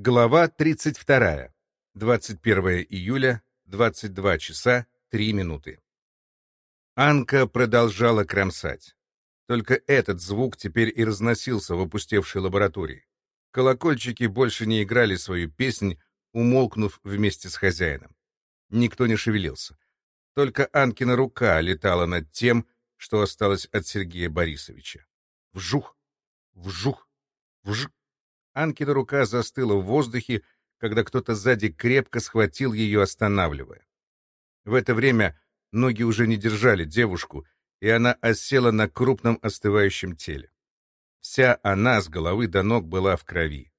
Глава 32. 21 июля, 22 часа 3 минуты. Анка продолжала кромсать. Только этот звук теперь и разносился в опустевшей лаборатории. Колокольчики больше не играли свою песнь, умолкнув вместе с хозяином. Никто не шевелился. Только Анкина рука летала над тем, что осталось от Сергея Борисовича. Вжух, вжух, вжух. Анкина рука застыла в воздухе, когда кто-то сзади крепко схватил ее, останавливая. В это время ноги уже не держали девушку, и она осела на крупном остывающем теле. Вся она с головы до ног была в крови.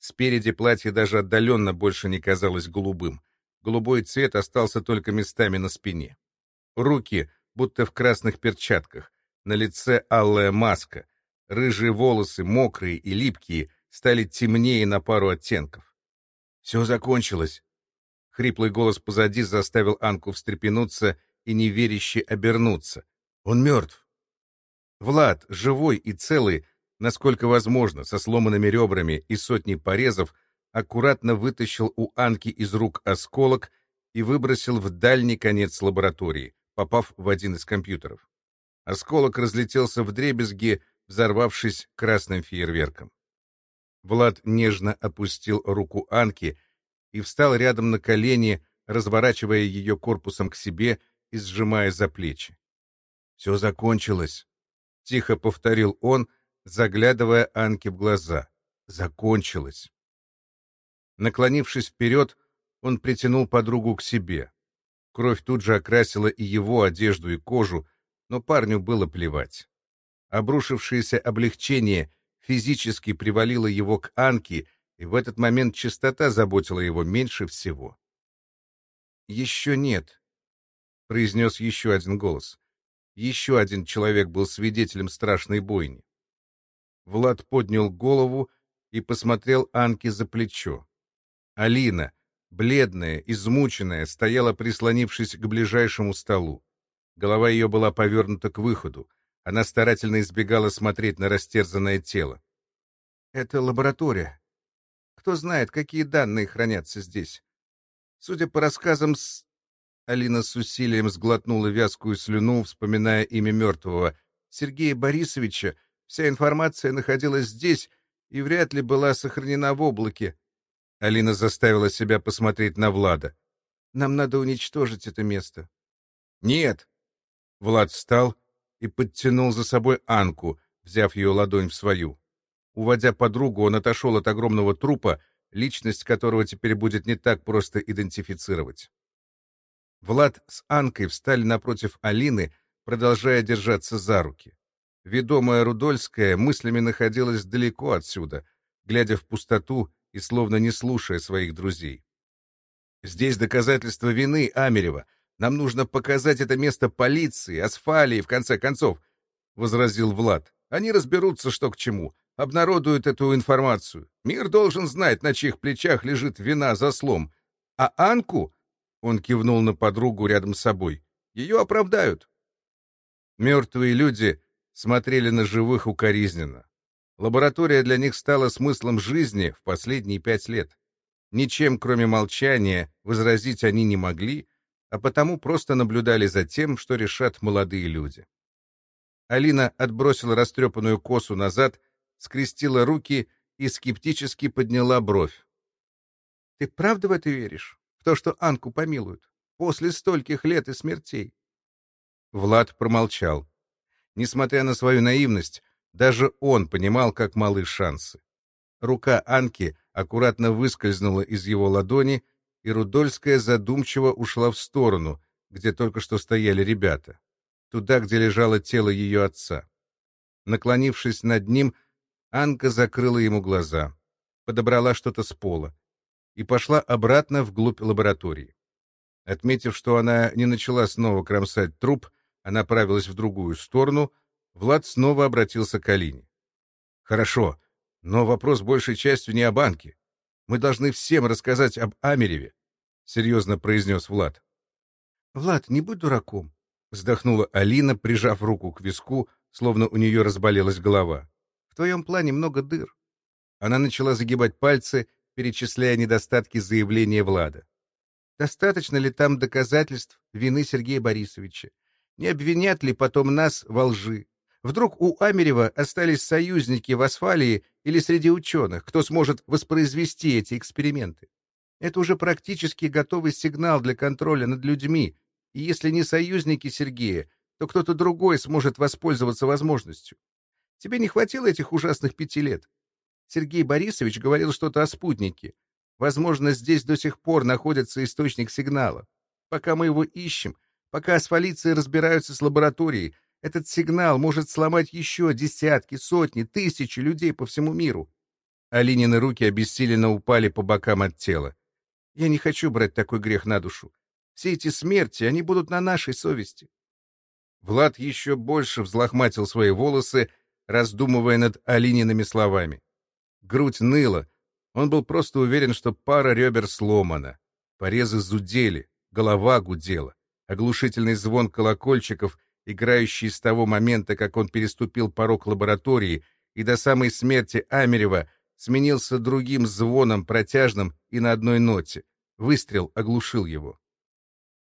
Спереди платье даже отдаленно больше не казалось голубым. Голубой цвет остался только местами на спине. Руки, будто в красных перчатках, на лице алая маска, рыжие волосы, мокрые и липкие, стали темнее на пару оттенков. «Все закончилось!» Хриплый голос позади заставил Анку встрепенуться и неверяще обернуться. «Он мертв!» Влад, живой и целый, насколько возможно, со сломанными ребрами и сотней порезов, аккуратно вытащил у Анки из рук осколок и выбросил в дальний конец лаборатории, попав в один из компьютеров. Осколок разлетелся в дребезги, взорвавшись красным фейерверком. Влад нежно опустил руку Анки и встал рядом на колени, разворачивая ее корпусом к себе и сжимая за плечи. «Все закончилось», — тихо повторил он, заглядывая Анке в глаза. «Закончилось». Наклонившись вперед, он притянул подругу к себе. Кровь тут же окрасила и его одежду, и кожу, но парню было плевать. Обрушившееся облегчение физически привалило его к Анке, и в этот момент чистота заботила его меньше всего. «Еще нет», — произнес еще один голос. Еще один человек был свидетелем страшной бойни. Влад поднял голову и посмотрел Анке за плечо. Алина, бледная, измученная, стояла, прислонившись к ближайшему столу. Голова ее была повернута к выходу. Она старательно избегала смотреть на растерзанное тело. «Это лаборатория. Кто знает, какие данные хранятся здесь. Судя по рассказам с...» Алина с усилием сглотнула вязкую слюну, вспоминая имя мертвого. Сергея Борисовича вся информация находилась здесь и вряд ли была сохранена в облаке. Алина заставила себя посмотреть на Влада. «Нам надо уничтожить это место». «Нет!» Влад встал и подтянул за собой Анку, взяв ее ладонь в свою. Уводя подругу, он отошел от огромного трупа, личность которого теперь будет не так просто идентифицировать. Влад с Анкой встали напротив Алины, продолжая держаться за руки. Ведомая Рудольская мыслями находилась далеко отсюда, глядя в пустоту и словно не слушая своих друзей. «Здесь доказательство вины Амерева. Нам нужно показать это место полиции, асфалии, в конце концов», — возразил Влад. «Они разберутся, что к чему, обнародуют эту информацию. Мир должен знать, на чьих плечах лежит вина за слом. А Анку...» — он кивнул на подругу рядом с собой. «Ее оправдают». Мертвые люди смотрели на живых укоризненно. Лаборатория для них стала смыслом жизни в последние пять лет. Ничем, кроме молчания, возразить они не могли, а потому просто наблюдали за тем, что решат молодые люди. Алина отбросила растрепанную косу назад, скрестила руки и скептически подняла бровь. — Ты правда в это веришь? В то, что Анку помилуют? После стольких лет и смертей? Влад промолчал. Несмотря на свою наивность, даже он понимал, как малы шансы. Рука Анки аккуратно выскользнула из его ладони, и Рудольская задумчиво ушла в сторону, где только что стояли ребята, туда, где лежало тело ее отца. Наклонившись над ним, Анка закрыла ему глаза, подобрала что-то с пола и пошла обратно вглубь лаборатории. Отметив, что она не начала снова кромсать труп, она направилась в другую сторону — Влад снова обратился к Алине. «Хорошо, но вопрос большей частью не о банке. Мы должны всем рассказать об Амереве», — серьезно произнес Влад. «Влад, не будь дураком», — вздохнула Алина, прижав руку к виску, словно у нее разболелась голова. «В твоем плане много дыр». Она начала загибать пальцы перечисляя недостатки заявления Влада. Достаточно ли там доказательств вины Сергея Борисовича? Не обвинят ли потом нас во лжи? Вдруг у Амерева остались союзники в Асфалии или среди ученых, кто сможет воспроизвести эти эксперименты? Это уже практически готовый сигнал для контроля над людьми, и если не союзники Сергея, то кто-то другой сможет воспользоваться возможностью. Тебе не хватило этих ужасных пяти лет? Сергей Борисович говорил что-то о спутнике. Возможно, здесь до сих пор находится источник сигнала. Пока мы его ищем, пока асфалиции разбираются с лабораторией, этот сигнал может сломать еще десятки, сотни, тысячи людей по всему миру. Алинины руки обессиленно упали по бокам от тела. Я не хочу брать такой грех на душу. Все эти смерти, они будут на нашей совести. Влад еще больше взлохматил свои волосы, раздумывая над Алиниными словами. Грудь ныла. Он был просто уверен, что пара ребер сломана. Порезы зудели, голова гудела. Оглушительный звон колокольчиков, играющий с того момента, как он переступил порог лаборатории, и до самой смерти Амерева, сменился другим звоном, протяжным и на одной ноте. Выстрел оглушил его.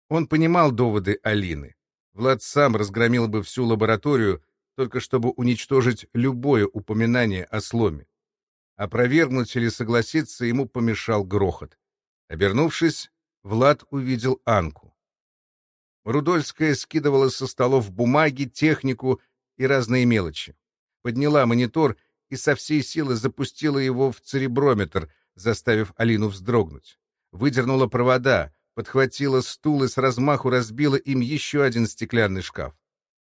Он понимал доводы Алины. Влад сам разгромил бы всю лабораторию, только чтобы уничтожить любое упоминание о сломе. Опровергнуть или согласиться ему помешал грохот. Обернувшись, Влад увидел Анку. Рудольская скидывала со столов бумаги, технику и разные мелочи. Подняла монитор и со всей силы запустила его в цереброметр, заставив Алину вздрогнуть. Выдернула провода, подхватила стул и с размаху разбила им еще один стеклянный шкаф.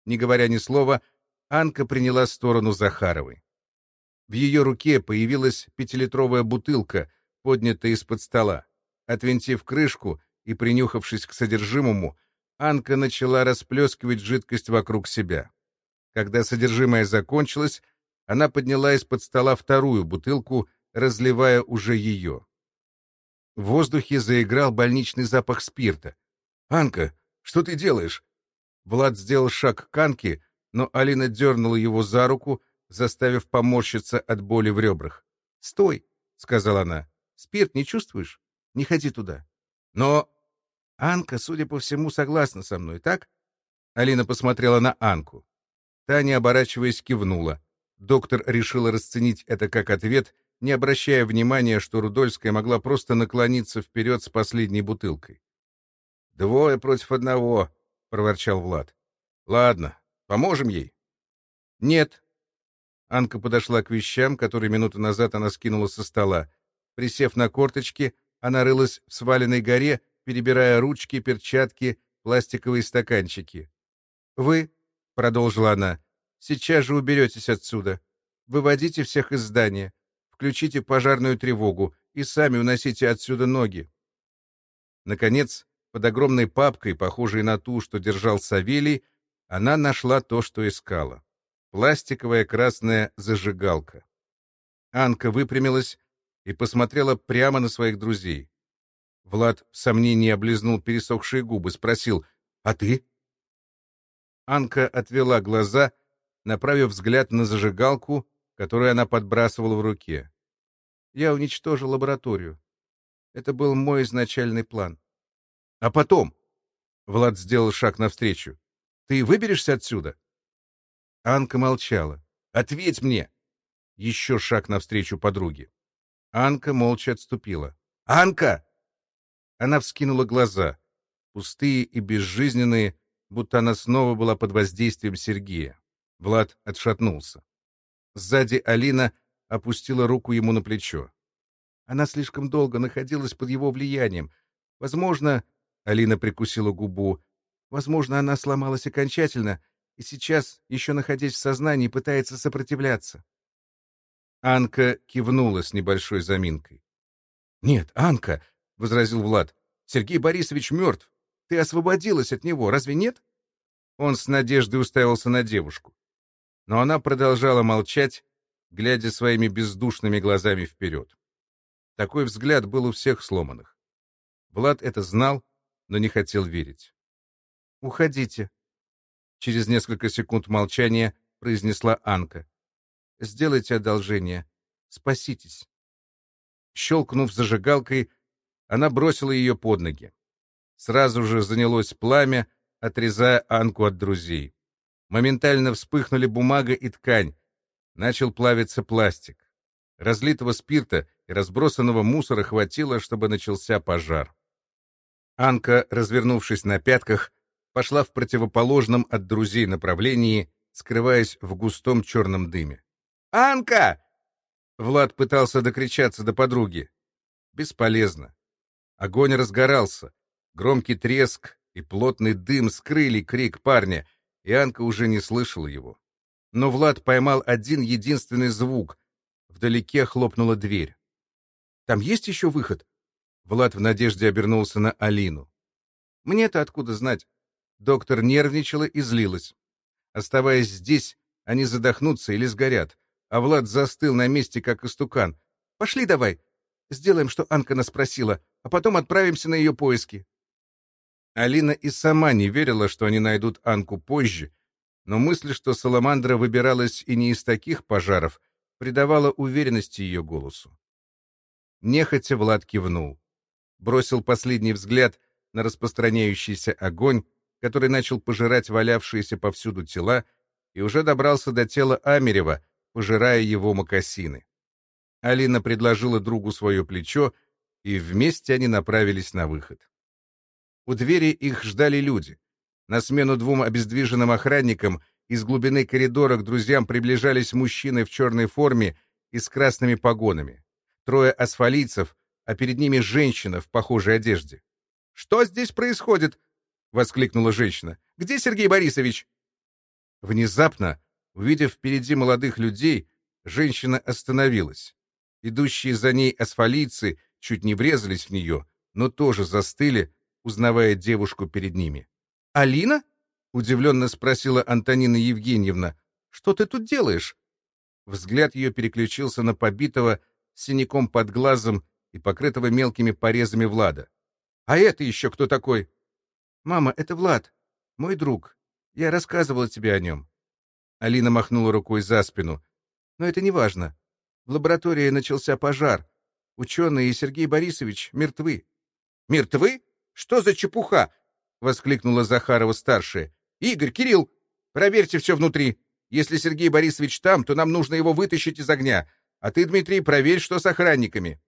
Не говоря ни слова, Анка приняла сторону Захаровой. В ее руке появилась пятилитровая бутылка, поднятая из-под стола. Отвинтив крышку и принюхавшись к содержимому, Анка начала расплескивать жидкость вокруг себя. Когда содержимое закончилось, она подняла из-под стола вторую бутылку, разливая уже ее. В воздухе заиграл больничный запах спирта. «Анка, что ты делаешь?» Влад сделал шаг к Анке, но Алина дернула его за руку, заставив поморщиться от боли в ребрах. «Стой!» — сказала она. «Спирт не чувствуешь? Не ходи туда». «Но...» «Анка, судя по всему, согласна со мной, так?» Алина посмотрела на Анку. Та, не оборачиваясь, кивнула. Доктор решила расценить это как ответ, не обращая внимания, что Рудольская могла просто наклониться вперед с последней бутылкой. «Двое против одного», — проворчал Влад. «Ладно, поможем ей?» «Нет», Анка подошла к вещам, которые минуту назад она скинула со стола. Присев на корточки, она рылась в сваленной горе, перебирая ручки, перчатки, пластиковые стаканчики. «Вы», — продолжила она, — «сейчас же уберетесь отсюда. Выводите всех из здания, включите пожарную тревогу и сами уносите отсюда ноги». Наконец, под огромной папкой, похожей на ту, что держал Савелий, она нашла то, что искала пластиковая красная зажигалка. Анка выпрямилась и посмотрела прямо на своих друзей. Влад в сомнении облизнул пересохшие губы, спросил «А ты?». Анка отвела глаза, направив взгляд на зажигалку, которую она подбрасывала в руке. «Я уничтожил лабораторию. Это был мой изначальный план. А потом?» Влад сделал шаг навстречу. «Ты выберешься отсюда?» Анка молчала. «Ответь мне!» Еще шаг навстречу подруге. Анка молча отступила. «Анка!» Она вскинула глаза, пустые и безжизненные, будто она снова была под воздействием Сергея. Влад отшатнулся. Сзади Алина опустила руку ему на плечо. Она слишком долго находилась под его влиянием. Возможно, Алина прикусила губу, возможно, она сломалась окончательно, и сейчас, еще находясь в сознании, пытается сопротивляться. Анка кивнула с небольшой заминкой. — Нет, Анка, — возразил Влад, — Сергей Борисович мертв. Ты освободилась от него, разве нет? Он с надеждой уставился на девушку. Но она продолжала молчать, глядя своими бездушными глазами вперед. Такой взгляд был у всех сломанных. Влад это знал, но не хотел верить. «Уходите», Через несколько секунд молчания произнесла Анка. «Сделайте одолжение. Спаситесь». «С Щелкнув зажигалкой, она бросила ее под ноги. Сразу же занялось пламя, отрезая Анку от друзей. Моментально вспыхнули бумага и ткань. Начал плавиться пластик. Разлитого спирта и разбросанного мусора хватило, чтобы начался пожар. Анка, развернувшись на пятках, пошла в противоположном от друзей направлении, скрываясь в густом черном дыме. «Анка!» Влад пытался докричаться до подруги. Бесполезно. Огонь разгорался. Громкий треск и плотный дым скрыли крик парня, и Анка уже не слышала его. Но Влад поймал один единственный звук. Вдалеке хлопнула дверь. «Там есть еще выход?» Влад в надежде обернулся на Алину. «Мне-то откуда знать?» Доктор нервничала и злилась. Оставаясь здесь, они задохнутся или сгорят, а Влад застыл на месте, как истукан. «Пошли давай. Сделаем, что Анка нас просила, а потом отправимся на ее поиски». Алина и сама не верила, что они найдут Анку позже, но мысль, что Саламандра выбиралась и не из таких пожаров, придавала уверенности ее голосу. Нехотя Влад кивнул. Бросил последний взгляд на распространяющийся огонь, который начал пожирать валявшиеся повсюду тела, и уже добрался до тела Амерева, пожирая его мокасины. Алина предложила другу свое плечо, и вместе они направились на выход. У двери их ждали люди. На смену двум обездвиженным охранникам из глубины коридора к друзьям приближались мужчины в черной форме и с красными погонами трое асфалийцев, а перед ними женщина в похожей одежде. «Что здесь происходит?» — воскликнула женщина. «Где Сергей Борисович?» Внезапно, увидев впереди молодых людей, женщина остановилась. Идущие за ней асфалийцы чуть не врезались в нее, но тоже застыли, узнавая девушку перед ними. «Алина?» — удивленно спросила Антонина Евгеньевна. «Что ты тут делаешь?» Взгляд ее переключился на побитого синяком под глазом и покрытого мелкими порезами Влада. «А это еще кто такой?» «Мама, это Влад, мой друг. Я рассказывала тебе о нем». Алина махнула рукой за спину. «Но это не важно. В лаборатории начался пожар. Ученые и Сергей Борисович мертвы». «Мертвы? Что за чепуха?» — воскликнула Захарова-старшая. «Игорь, Кирилл, проверьте все внутри. Если Сергей Борисович там, то нам нужно его вытащить из огня. А ты, Дмитрий, проверь, что с охранниками.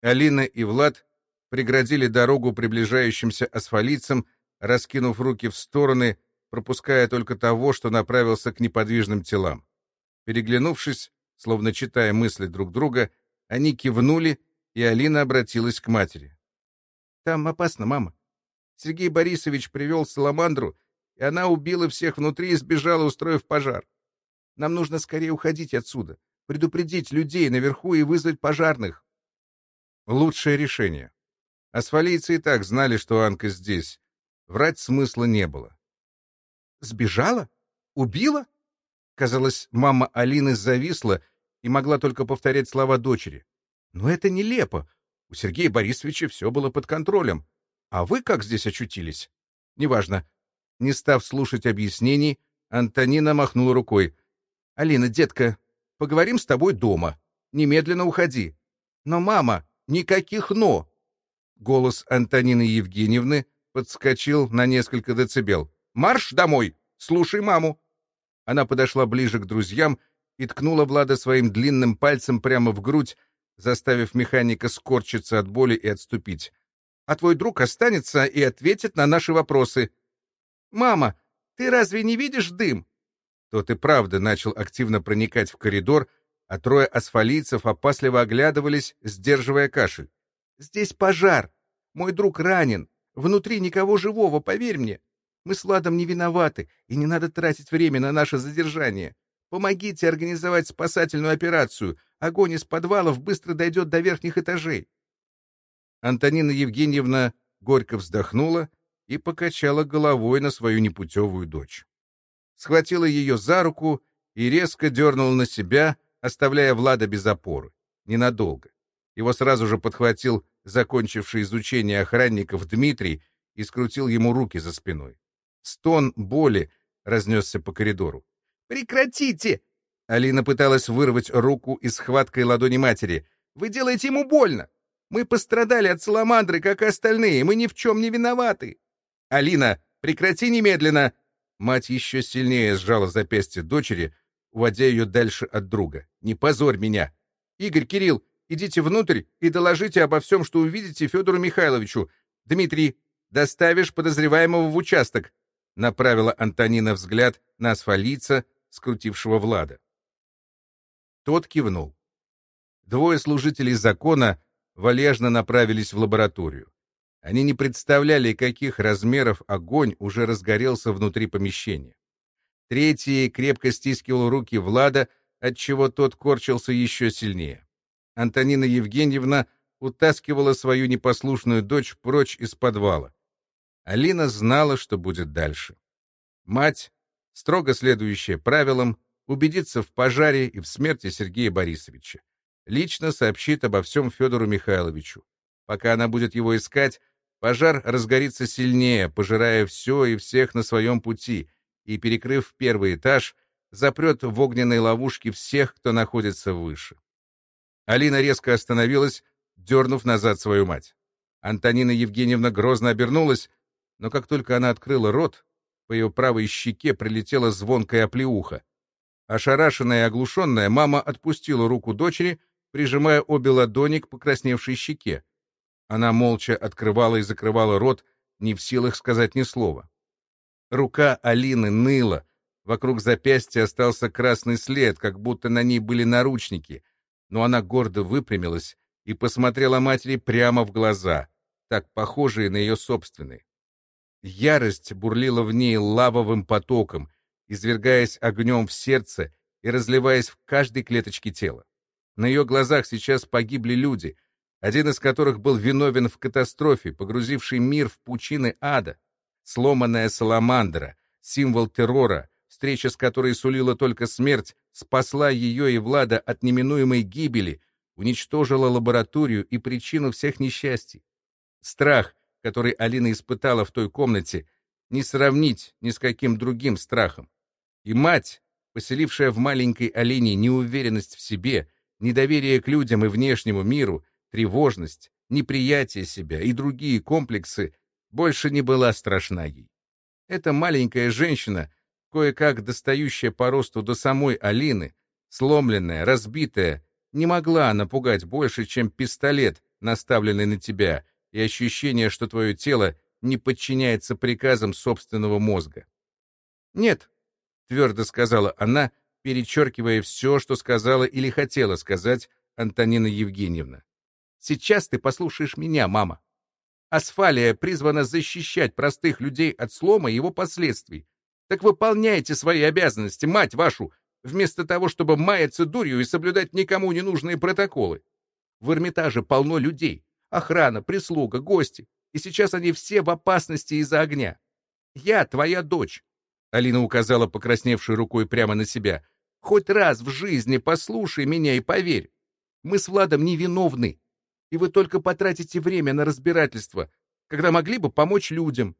Алина и Влад преградили дорогу приближающимся асфалицам, раскинув руки в стороны, пропуская только того, что направился к неподвижным телам. Переглянувшись, словно читая мысли друг друга, они кивнули, и Алина обратилась к матери. «Там опасно, мама. Сергей Борисович привел Саламандру, и она убила всех внутри и сбежала, устроив пожар. Нам нужно скорее уходить отсюда предупредить людей наверху и вызвать пожарных. Лучшее решение. Асфалийцы и так знали, что Анка здесь. Врать смысла не было. Сбежала? Убила? Казалось, мама Алины зависла и могла только повторять слова дочери. Но это нелепо. У Сергея Борисовича все было под контролем. А вы как здесь очутились? Неважно. Не став слушать объяснений, Антонина махнула рукой. — Алина, детка, Поговорим с тобой дома. Немедленно уходи. Но, мама, никаких «но». Голос Антонины Евгеньевны подскочил на несколько децибел. «Марш домой! Слушай маму!» Она подошла ближе к друзьям и ткнула Влада своим длинным пальцем прямо в грудь, заставив механика скорчиться от боли и отступить. «А твой друг останется и ответит на наши вопросы». «Мама, ты разве не видишь дым?» Тот и правда начал активно проникать в коридор, а трое асфалийцев опасливо оглядывались, сдерживая кашель. «Здесь пожар! Мой друг ранен! Внутри никого живого, поверь мне! Мы с Владом не виноваты, и не надо тратить время на наше задержание. Помогите организовать спасательную операцию. Огонь из подвалов быстро дойдет до верхних этажей». Антонина Евгеньевна горько вздохнула и покачала головой на свою непутевую дочь схватила ее за руку и резко дернула на себя, оставляя Влада без опоры. Ненадолго. Его сразу же подхватил закончивший изучение охранников Дмитрий и скрутил ему руки за спиной. Стон боли разнесся по коридору. «Прекратите!» Алина пыталась вырвать руку из схваткой ладони матери. Вы делаете ему больно! Мы пострадали от саламандры, как и остальные, мы ни в чем не виноваты!» «Алина, прекрати немедленно!» Мать еще сильнее сжала запястье дочери, уводя ее дальше от друга. «Не позорь меня! Игорь, Кирилл, идите внутрь и доложите обо всем, что увидите Федору Михайловичу. Дмитрий, доставишь подозреваемого в участок!» Направила Антонина взгляд на асфалийца, скрутившего Влада. Тот кивнул. Двое служителей закона валежно направились в лабораторию. Они не представляли, каких размеров огонь уже разгорелся внутри помещения. Третий крепко стискивал руки Влада, отчего тот корчился еще сильнее. Антонина Евгеньевна утаскивала свою непослушную дочь прочь из подвала. Алина знала, что будет дальше. Мать, строго следующая правилам, убедится в пожаре и в смерти Сергея Борисовича. Лично сообщит обо всем Федору Михайловичу. Пока она будет его искать, Пожар разгорится сильнее, пожирая все и всех на своем пути, и, перекрыв первый этаж, запрет в огненной ловушке всех, кто находится выше. Алина резко остановилась, дернув назад свою мать. Антонина Евгеньевна грозно обернулась, но как только она открыла рот, по ее правой щеке прилетела звонкая оплеуха. Ошарашенная и оглушенная, мама отпустила руку дочери, прижимая обе ладони к покрасневшей щеке. Она молча открывала и закрывала рот, не в силах сказать ни слова. Рука Алины ныла, вокруг запястья остался красный след, как будто на ней были наручники, но она гордо выпрямилась и посмотрела матери прямо в глаза, так похожие на ее собственные. Ярость бурлила в ней лавовым потоком, извергаясь огнем в сердце и разливаясь в каждой клеточке тела. На ее глазах сейчас погибли люди, один из которых был виновен в катастрофе, погрузившей мир в пучины ада. Сломанная саламандра, символ террора, встреча с которой сулила только смерть, спасла ее и Влада от неминуемой гибели, уничтожила лабораторию и причину всех несчастий. Страх, который Алина испытала в той комнате, не сравнить ни с каким другим страхом. И мать, поселившая в маленькой Алине неуверенность в себе, недоверие к людям и внешнему миру, тревожность, неприятие себя и другие комплексы больше не была страшна ей. Эта маленькая женщина, кое-как достающая по росту до самой Алины, сломленная, разбитая, не могла напугать больше, чем пистолет, наставленный на тебя, и ощущение, что твое тело не подчиняется приказам собственного мозга. «Нет», — твердо сказала она, перечеркивая все, что сказала или хотела сказать Антонина Евгеньевна. Сейчас ты послушаешь меня, мама. Асфалия призвана защищать простых людей от слома и его последствий. Так выполняйте свои обязанности, мать вашу, вместо того, чтобы маяться дурью и соблюдать никому не нужные протоколы. В Эрмитаже полно людей. Охрана, прислуга, гости. И сейчас они все в опасности из-за огня. Я твоя дочь. Алина указала покрасневшей рукой прямо на себя. Хоть раз в жизни послушай меня и поверь. Мы с Владом невиновны и вы только потратите время на разбирательство, когда могли бы помочь людям.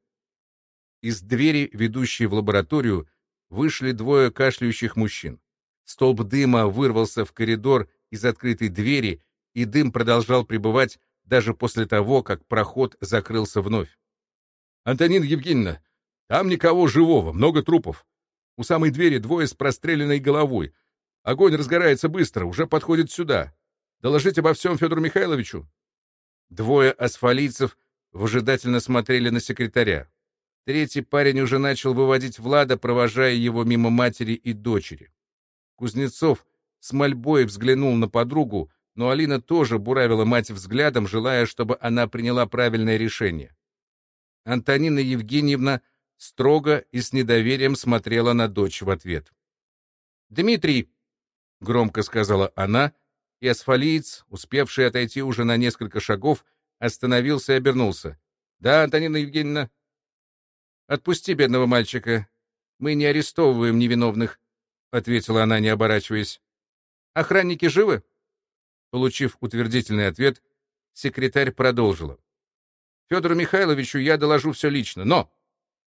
Из двери, ведущей в лабораторию, вышли двое кашляющих мужчин. Столб дыма вырвался в коридор из открытой двери, и дым продолжал пребывать даже после того, как проход закрылся вновь. «Антонина Евгеньевна, там никого живого, много трупов. У самой двери двое с простреленной головой. Огонь разгорается быстро, уже подходит сюда. Доложить обо всем Федору Михайловичу?» Двое асфалийцев выжидательно смотрели на секретаря. Третий парень уже начал выводить Влада, провожая его мимо матери и дочери. Кузнецов с мольбой взглянул на подругу, но Алина тоже буравила мать взглядом, желая, чтобы она приняла правильное решение. Антонина Евгеньевна строго и с недоверием смотрела на дочь в ответ. «Дмитрий!» — громко сказала она, и асфалиец, успевший отойти уже на несколько шагов, остановился и обернулся. «Да, Антонина Евгеньевна?» «Отпусти бедного мальчика. Мы не арестовываем невиновных», — ответила она, не оборачиваясь. «Охранники живы?» Получив утвердительный ответ, секретарь продолжила. «Федору Михайловичу я доложу все лично, но...»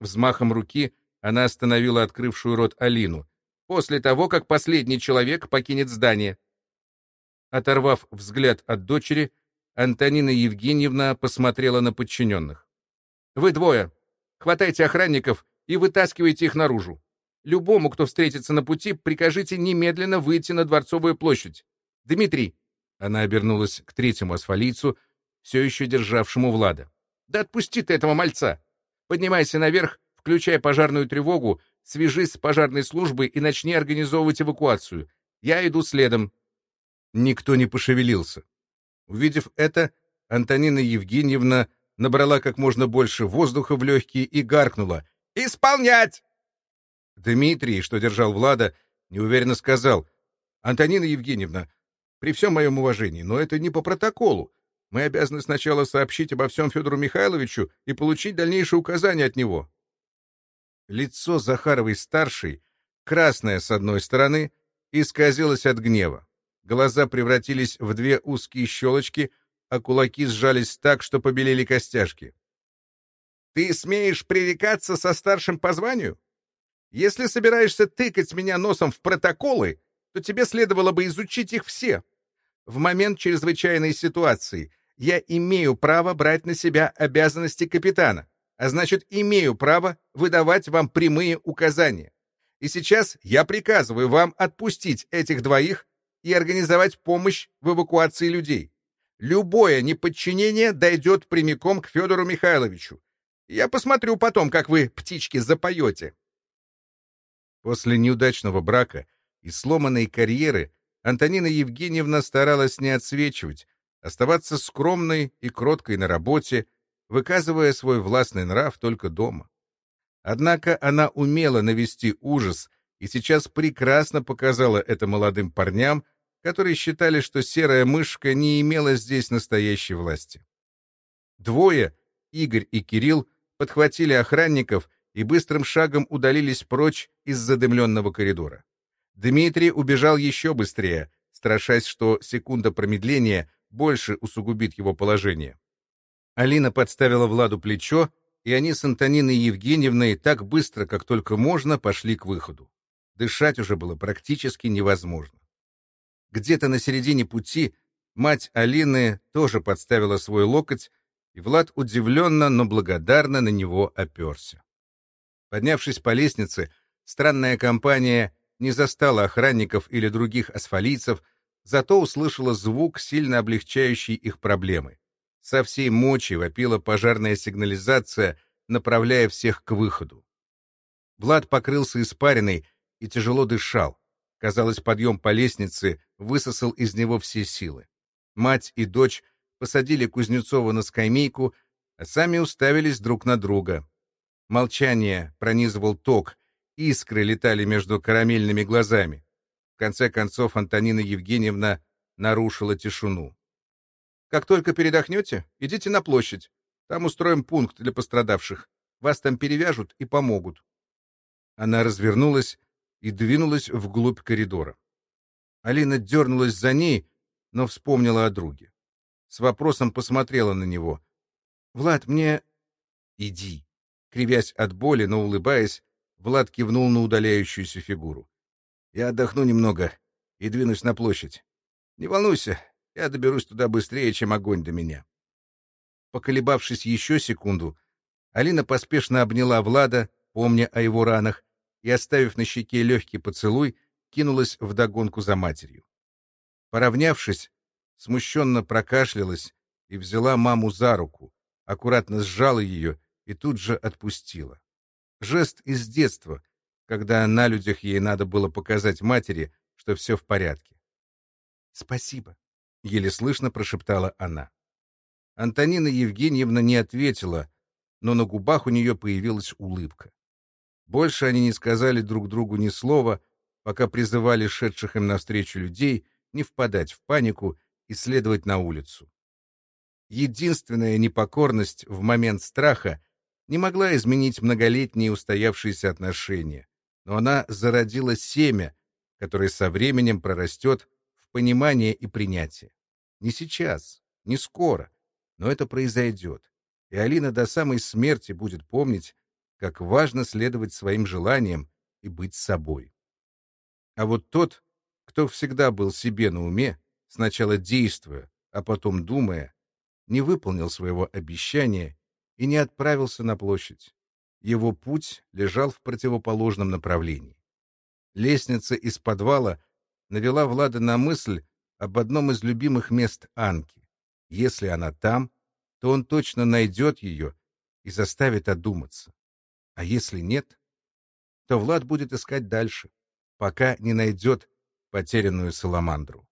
Взмахом руки она остановила открывшую рот Алину. «После того, как последний человек покинет здание». Оторвав взгляд от дочери, Антонина Евгеньевна посмотрела на подчиненных. «Вы двое. Хватайте охранников и вытаскивайте их наружу. Любому, кто встретится на пути, прикажите немедленно выйти на Дворцовую площадь. Дмитрий!» Она обернулась к третьему асфалийцу, все еще державшему Влада. «Да отпусти ты этого мальца! Поднимайся наверх, включай пожарную тревогу, свяжись с пожарной службой и начни организовывать эвакуацию. Я иду следом». Никто не пошевелился. Увидев это, Антонина Евгеньевна набрала как можно больше воздуха в легкие и гаркнула. «Исполнять!» Дмитрий, что держал Влада, неуверенно сказал. «Антонина Евгеньевна, при всем моем уважении, но это не по протоколу. Мы обязаны сначала сообщить обо всем Федору Михайловичу и получить дальнейшие указания от него». Лицо Захаровой-старшей, красное с одной стороны, исказилось от гнева. Глаза превратились в две узкие щелочки, а кулаки сжались так, что побелели костяшки. «Ты смеешь пререкаться со старшим по званию? Если собираешься тыкать меня носом в протоколы, то тебе следовало бы изучить их все. В момент чрезвычайной ситуации я имею право брать на себя обязанности капитана, а значит, имею право выдавать вам прямые указания. И сейчас я приказываю вам отпустить этих двоих и организовать помощь в эвакуации людей. Любое неподчинение дойдет прямиком к Федору Михайловичу. Я посмотрю потом, как вы, птички, запоете. После неудачного брака и сломанной карьеры Антонина Евгеньевна старалась не отсвечивать, оставаться скромной и кроткой на работе, выказывая свой властный нрав только дома. Однако она умела навести ужас и сейчас прекрасно показала это молодым парням, которые считали, что серая мышка не имела здесь настоящей власти. Двое, Игорь и Кирилл, подхватили охранников и быстрым шагом удалились прочь из задымленного коридора. Дмитрий убежал еще быстрее, страшась, что секунда промедления больше усугубит его положение. Алина подставила Владу плечо, и они с Антониной Евгеньевной так быстро, как только можно, пошли к выходу. Дышать уже было практически невозможно. Где-то на середине пути мать Алины тоже подставила свой локоть, и Влад удивленно, но благодарно на него оперся. Поднявшись по лестнице, странная компания не застала охранников или других асфалийцев, зато услышала звук, сильно облегчающий их проблемы. Со всей мочи вопила пожарная сигнализация, направляя всех к выходу. Влад покрылся испариной и тяжело дышал. Казалось, подъем по лестнице высосал из него все силы. Мать и дочь посадили Кузнецова на скамейку, а сами уставились друг на друга. Молчание пронизывал ток, искры летали между карамельными глазами. В конце концов Антонина Евгеньевна нарушила тишину. «Как только передохнете, идите на площадь. Там устроим пункт для пострадавших. Вас там перевяжут и помогут». Она развернулась и двинулась вглубь коридора. Алина дернулась за ней, но вспомнила о друге. С вопросом посмотрела на него. «Влад, мне...» «Иди». Кривясь от боли, но улыбаясь, Влад кивнул на удаляющуюся фигуру. «Я отдохну немного и двинусь на площадь. Не волнуйся, я доберусь туда быстрее, чем огонь до меня». Поколебавшись еще секунду, Алина поспешно обняла Влада, помня о его ранах, и, оставив на щеке легкий поцелуй, кинулась вдогонку за матерью. Поравнявшись, смущенно прокашлялась и взяла маму за руку, аккуратно сжала ее и тут же отпустила. Жест из детства, когда на людях ей надо было показать матери, что все в порядке. «Спасибо», — еле слышно прошептала она. Антонина Евгеньевна не ответила, но на губах у нее появилась улыбка. Больше они не сказали друг другу ни слова, пока призывали шедших им навстречу людей не впадать в панику и следовать на улицу. Единственная непокорность в момент страха не могла изменить многолетние устоявшиеся отношения, но она зародила семя, которое со временем прорастет в понимание и принятие. Не сейчас, не скоро, но это произойдет, и Алина до самой смерти будет помнить, как важно следовать своим желаниям и быть собой. А вот тот, кто всегда был себе на уме, сначала действуя, а потом думая, не выполнил своего обещания и не отправился на площадь. Его путь лежал в противоположном направлении. Лестница из подвала навела Влада на мысль об одном из любимых мест Анки. Если она там, то он точно найдет ее и заставит одуматься. А если нет, то Влад будет искать дальше, пока не найдет потерянную саламандру.